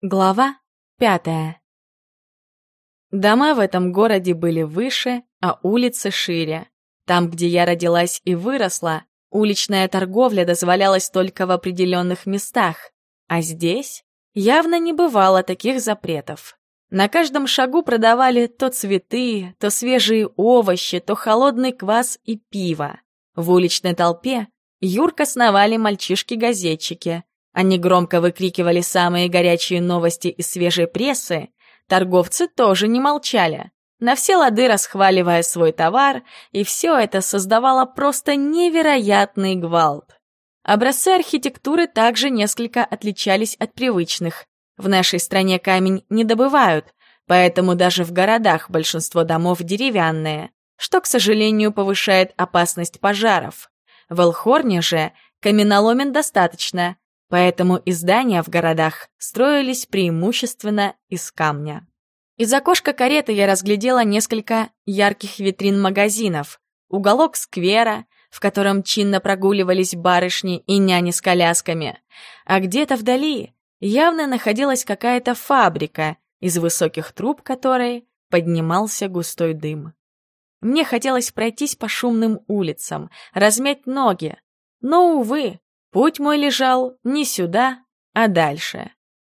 Глава пятая Дома в этом городе были выше, а улицы шире. Там, где я родилась и выросла, уличная торговля дозволялась только в определенных местах, а здесь явно не бывало таких запретов. На каждом шагу продавали то цветы, то свежие овощи, то холодный квас и пиво. В уличной толпе Юрка сновали мальчишки-газетчики, они громко выкрикивали самые горячие новости из свежей прессы. Торговцы тоже не молчали, на все лады расхваливая свой товар, и все это создавало просто невероятный гвалт. Образцы архитектуры также несколько отличались от привычных. В нашей стране камень не добывают, поэтому даже в городах большинство домов деревянные, что, к сожалению, повышает опасность пожаров. В Элхорне же каменоломен достаточно, поэтому и здания в городах строились преимущественно из камня. Из окошка кареты я разглядела несколько ярких витрин магазинов, уголок сквера, в котором чинно прогуливались барышни и няни с колясками, а где-то вдали явно находилась какая-то фабрика, из высоких труб которой поднимался густой дым. Мне хотелось пройтись по шумным улицам, размять ноги, но, увы, Путь мой лежал не сюда, а дальше.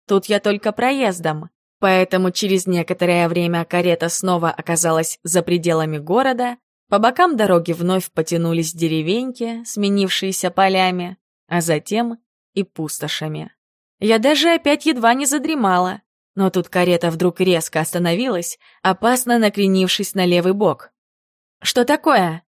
Тут я только проездом, поэтому через некоторое время карета снова оказалась за пределами города, по бокам дороги вновь потянулись деревеньки, сменившиеся полями, а затем и пустошами. Я даже опять едва не задремала, но тут карета вдруг резко остановилась, опасно накренившись на левый бок. «Что такое?»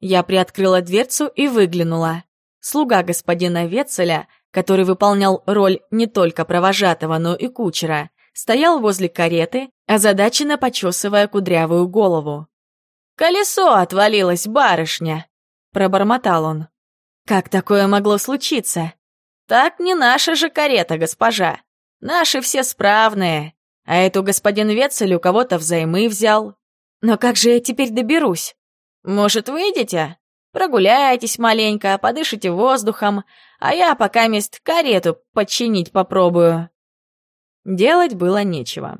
Я приоткрыла дверцу и выглянула. Слуга господина Ветцеля, который выполнял роль не только провожатого, но и кучера, стоял возле кареты, озадаченно почесывая кудрявую голову. «Колесо отвалилось, барышня!» — пробормотал он. «Как такое могло случиться?» «Так не наша же карета, госпожа. Наши все справные. А эту господин Ветцель у кого-то взаймы взял. Но как же я теперь доберусь? Может, выйдете? Прогуляйтесь маленько, подышите воздухом, а я пока мест карету подчинить попробую». Делать было нечего.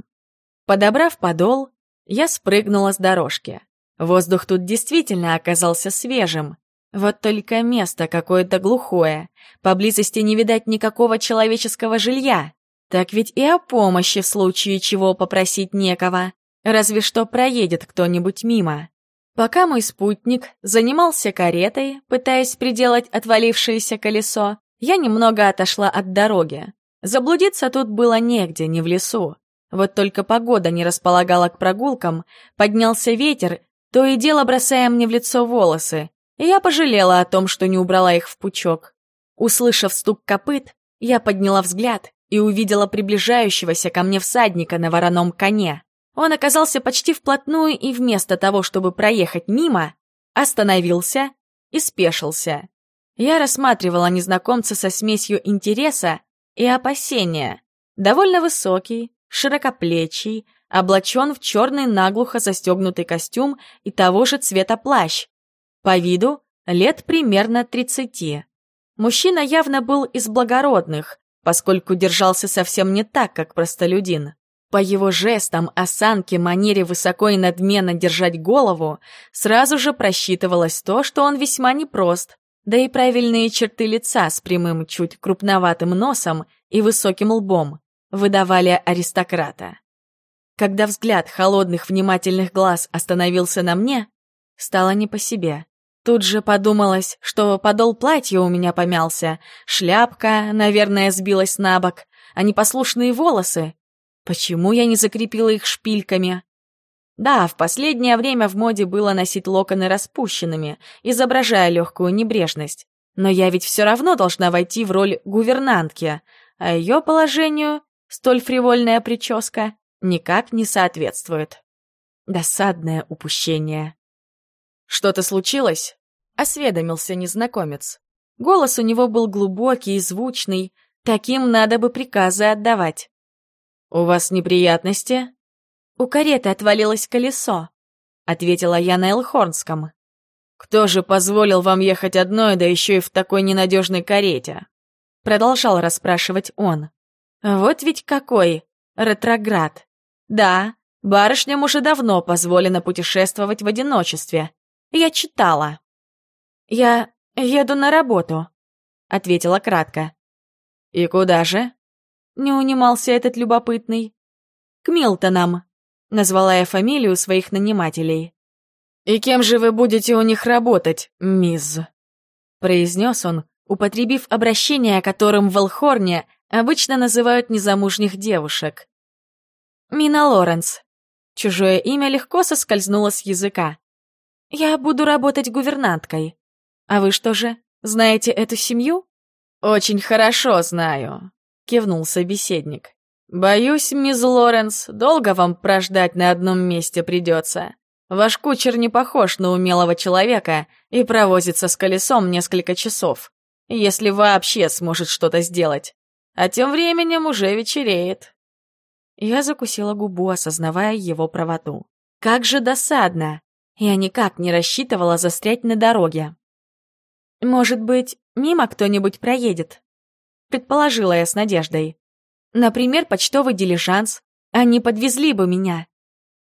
Подобрав подол, я спрыгнула с дорожки. Воздух тут действительно оказался свежим. Вот только место какое-то глухое. Поблизости не видать никакого человеческого жилья. Так ведь и о помощи в случае чего попросить некого. Разве что проедет кто-нибудь мимо. Пока мой спутник занимался каретой, пытаясь приделать отвалившееся колесо, я немного отошла от дороги. Заблудиться тут было негде, не в лесу. Вот только погода не располагала к прогулкам, поднялся ветер, то и дело бросая мне в лицо волосы, и я пожалела о том, что не убрала их в пучок. Услышав стук копыт, я подняла взгляд и увидела приближающегося ко мне всадника на вороном коне. Он оказался почти вплотную и вместо того, чтобы проехать мимо, остановился и спешился. Я рассматривала незнакомца со смесью интереса и опасения. Довольно высокий, широкоплечий, облачен в черный наглухо застегнутый костюм и того же цвета плащ. По виду лет примерно тридцати. Мужчина явно был из благородных, поскольку держался совсем не так, как простолюдин. По его жестам, осанке, манере высоко и надменно держать голову сразу же просчитывалось то, что он весьма непрост, да и правильные черты лица с прямым, чуть крупноватым носом и высоким лбом выдавали аристократа. Когда взгляд холодных внимательных глаз остановился на мне, стало не по себе. Тут же подумалось, что подол платья у меня помялся, шляпка, наверное, сбилась на бок, а непослушные волосы Почему я не закрепила их шпильками? Да, в последнее время в моде было носить локоны распущенными, изображая легкую небрежность. Но я ведь все равно должна войти в роль гувернантки, а ее положению столь фривольная прическа никак не соответствует. Досадное упущение. «Что-то случилось?» — осведомился незнакомец. Голос у него был глубокий и звучный, таким надо бы приказы отдавать. «У вас неприятности?» «У кареты отвалилось колесо», — ответила я на Элхорнском. «Кто же позволил вам ехать одной, да еще и в такой ненадежной карете?» Продолжал расспрашивать он. Вот ведь какой ретроград. Да, барышням уже давно позволено путешествовать в одиночестве. Я читала. Я еду на работу, ответила кратко. И куда же? Не унимался этот любопытный. К Милтонам, назвала я фамилию своих нанимателей. «И кем же вы будете у них работать, мисс?» произнес он, употребив обращение, которым в Элхорне обычно называют незамужних девушек. «Мина Лоренс». Чужое имя легко соскользнуло с языка. «Я буду работать гувернанткой. А вы что же, знаете эту семью?» «Очень хорошо знаю», — кивнул собеседник. «Боюсь, мисс Лоренс, долго вам прождать на одном месте придется. Ваш кучер не похож на умелого человека и провозится с колесом несколько часов, если вообще сможет что-то сделать. А тем временем уже вечереет». Я закусила губу, осознавая его правоту. «Как же досадно! Я никак не рассчитывала застрять на дороге». «Может быть, мимо кто-нибудь проедет?» Предположила я с надеждой. Например, почтовый дилижанс. Они подвезли бы меня.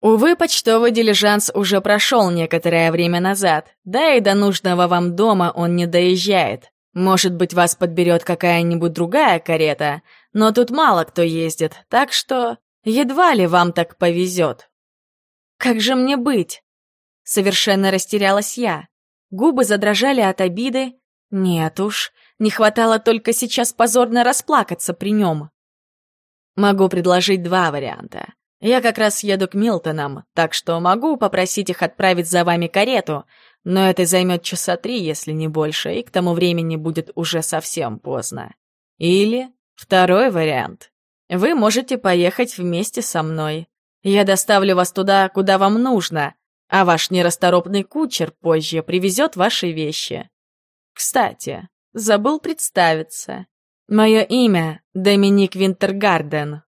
Увы, почтовый дилижанс уже прошел некоторое время назад, да и до нужного вам дома он не доезжает. Может быть, вас подберет какая-нибудь другая карета, но тут мало кто ездит, так что едва ли вам так повезет. Как же мне быть? Совершенно растерялась я. Губы задрожали от обиды. Нет уж, не хватало только сейчас позорно расплакаться при нем. Могу предложить два варианта. Я как раз еду к Милтонам, так что могу попросить их отправить за вами карету, но это займет часа три, если не больше, и к тому времени будет уже совсем поздно. Или второй вариант. Вы можете поехать вместе со мной. Я доставлю вас туда, куда вам нужно, а ваш нерасторопный кучер позже привезет ваши вещи. Кстати, забыл представиться. Мое имя — Доминик Винтергарден.